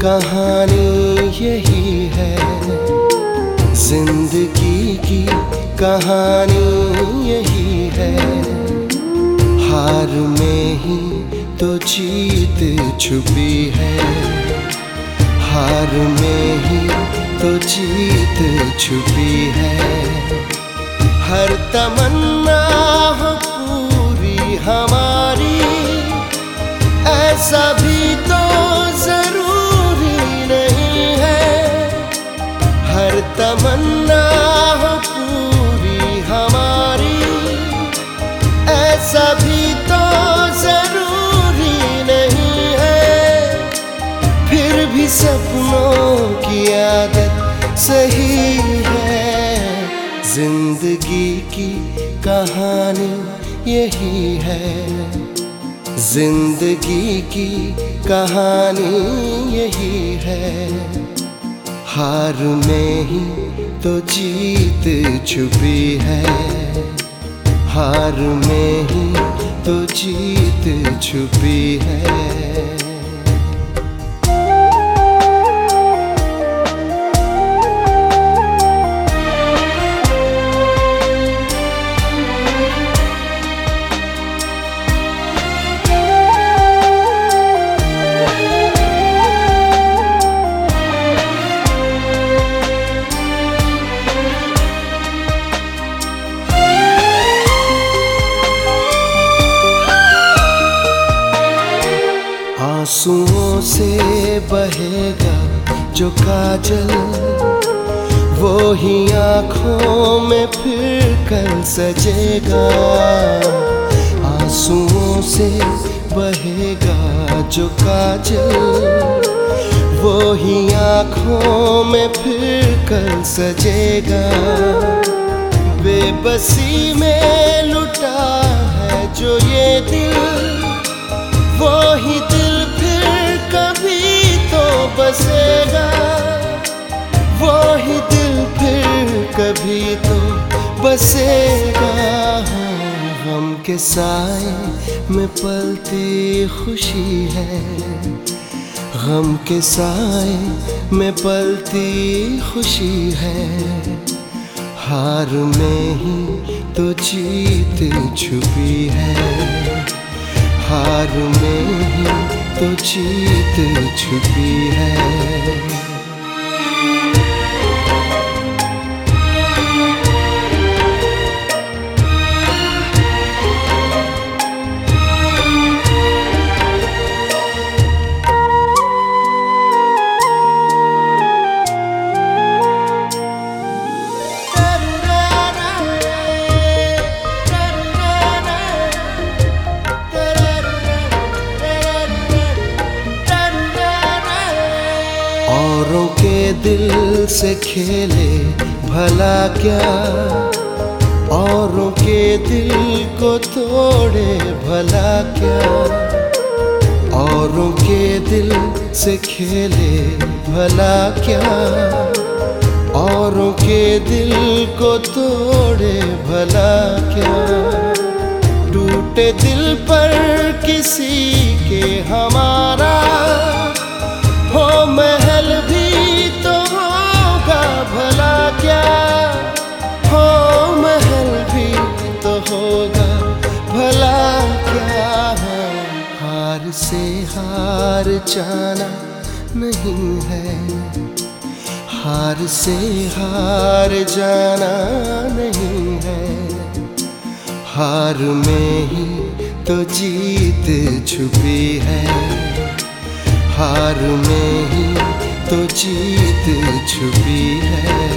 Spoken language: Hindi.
कहानी यही है। ज़िंदगी की कहानी यही है। हार में ही तो जीत छुपी है। हार में ही तो जीत छुपी है। हर तमन्ना की आदत सही है। ज़िंदगी की कहानी यही है। ज़िंदगी की कहानी यही है। हार में ही तो जीत छुपी है। हार में ही तो जीत छुपी है। आंसुओं से बहेगा जो काजल, वो ही आँखों में फिर कल सजेगा। आंसुओं से बहेगा जो काजल, वो ही आँखों में फिर कल सजेगा। बेबसी में लुटा है जो ये दिल बसेगा। वो ही दिल फिर कभी तो बसेगा। गम के साए में पलती खुशी है। गम के साए में पलती खुशी है। हार में ही तो जीत छुपी है। हार में तो जीत छुपी है। दिल से खेले, भला क्या? औरों के दिल को तोड़े, भला क्या? औरों के दिल से खेले, भला क्या? औरों के दिल को तोड़े, भला क्या? टूटे दिल पर किसी के हमारा से हार जाना नहीं है। हार से हार जाना नहीं है। हार में ही तो जीत छुपी है। हार में ही तो जीत छुपी है।